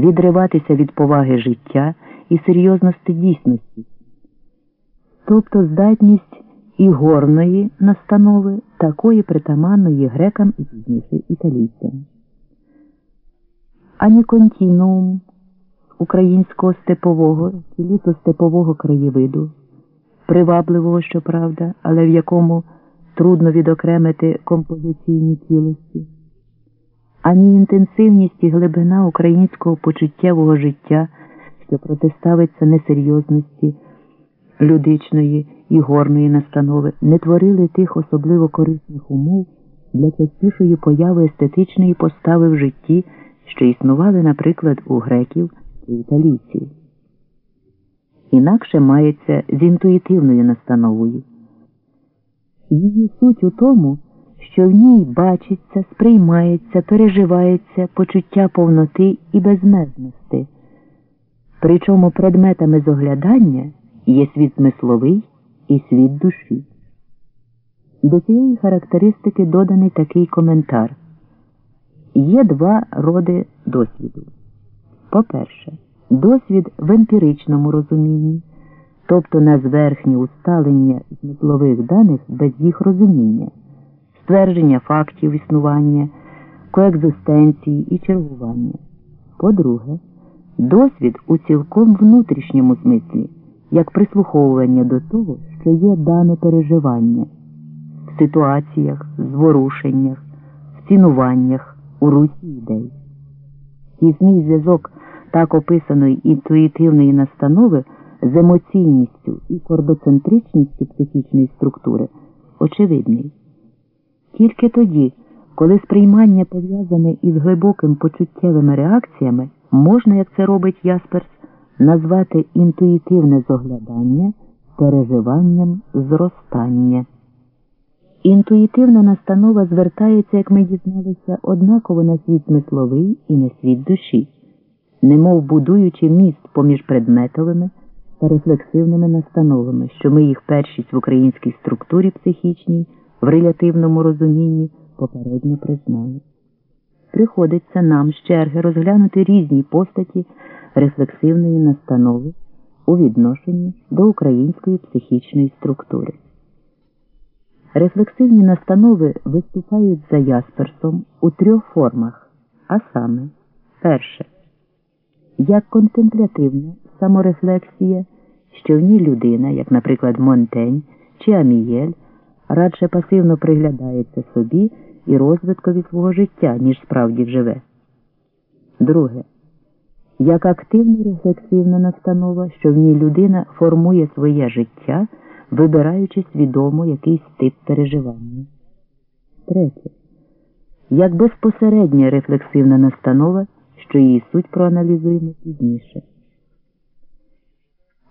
відриватися від поваги життя і серйозності дійсності, тобто здатність і горної настанови, такої притаманної грекам і пізніше італійцям. Ані контінуум українського степового чи лісостепового краєвиду, привабливого, щоправда, але в якому трудно відокремити композиційні цілості, ані інтенсивність і глибина українського почуттєвого життя, що протиставиться несерйозності людичної і горної настанови, не творили тих особливо корисних умов для частішої появи естетичної постави в житті, що існували, наприклад, у греків і італійців. Інакше мається з інтуїтивною настановою. Її суть у тому, що в ній бачиться, сприймається, переживається почуття повноти і безмежності, причому предметами зоглядання є світ смисловий і світ душі. До цієї характеристики доданий такий коментар. Є два роди досвіду. По-перше, досвід в емпіричному розумінні, тобто на зверхнє усталення смислових даних без їх розуміння, ствердження фактів існування, коекзистенції і чергування. По-друге, досвід у цілком внутрішньому смислі, як прислуховування до того, що є дане переживання, в ситуаціях, зворушеннях, в цінуваннях, у русі ідей. Тісний зв'язок так описаної інтуїтивної настанови з емоційністю і кордоцентричністю психічної структури очевидний. Тільки тоді, коли сприймання пов'язане із глибоким почуттєвими реакціями, можна, як це робить Ясперс, назвати інтуїтивне зоглядання переживанням зростання. Інтуїтивна настанова звертається, як ми дізналися, однаково на світ смисловий і на світ душі, немов будуючи міст поміж предметовими та рефлексивними настановами, що ми їх першість в українській структурі психічній в релятивному розумінні попередньо признали. Приходиться нам з черги розглянути різні постаті рефлексивної настанови у відношенні до української психічної структури. Рефлексивні настанови виступають за Ясперсом у трьох формах, а саме, перше, як контемплятивна саморефлексія, що в ній людина, як, наприклад, Монтень чи Амієль, радше пасивно приглядається собі і розвиткові свого життя, ніж справді живе. Друге, як активна рефлексивна настанова, що в ній людина формує своє життя вибираючи свідомо якийсь тип переживання. Третє. Як безпосередня рефлексивна настанова, що її суть проаналізуємо пізніше.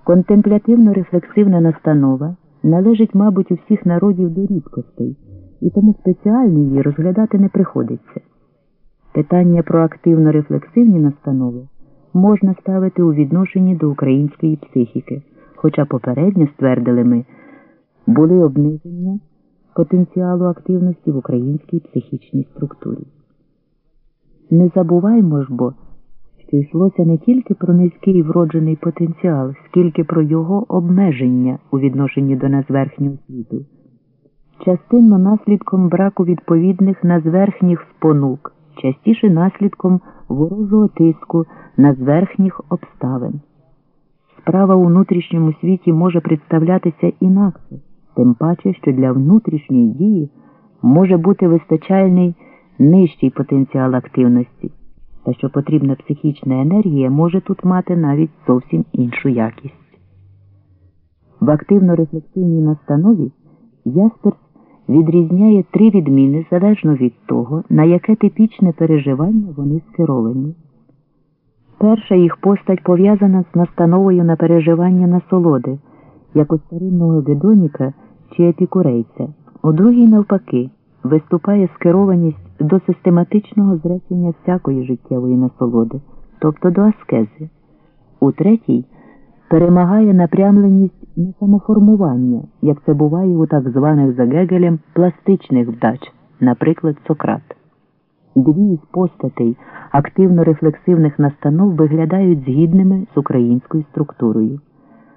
Контемплятивно-рефлексивна настанова належить, мабуть, у всіх народів до рідкостей, і тому спеціально її розглядати не приходиться. Питання про активно-рефлексивні настанови можна ставити у відношенні до української психіки хоча попередньо ствердили ми, були обниження потенціалу активності в українській психічній структурі. Не забуваймо ж бо, що йшлося не тільки про низький вроджений потенціал, скільки про його обмеження у відношенні до назверхнього світу, частинно наслідком браку відповідних назверхніх спонук, частіше наслідком ворожого тиску назверхніх обставин. Справа у внутрішньому світі може представлятися інакше, тим паче, що для внутрішньої дії може бути вистачальний нижчий потенціал активності, та що потрібна психічна енергія може тут мати навіть зовсім іншу якість. В активно-рефлексивній настанові Ясперс відрізняє три відміни залежно від того, на яке типічне переживання вони скеровані. Перша їх постать пов'язана з настановою на переживання насолоди, як у старинного Гедоніка чи епікурейця. У другій, навпаки, виступає скерованість до систематичного зречення всякої життєвої насолоди, тобто до аскези. У третій перемагає напрямленість на самоформування, як це буває у так званих за Гегелем пластичних вдач, наприклад, Сократ. Дві із постатей активно-рефлексивних настанов виглядають згідними з українською структурою.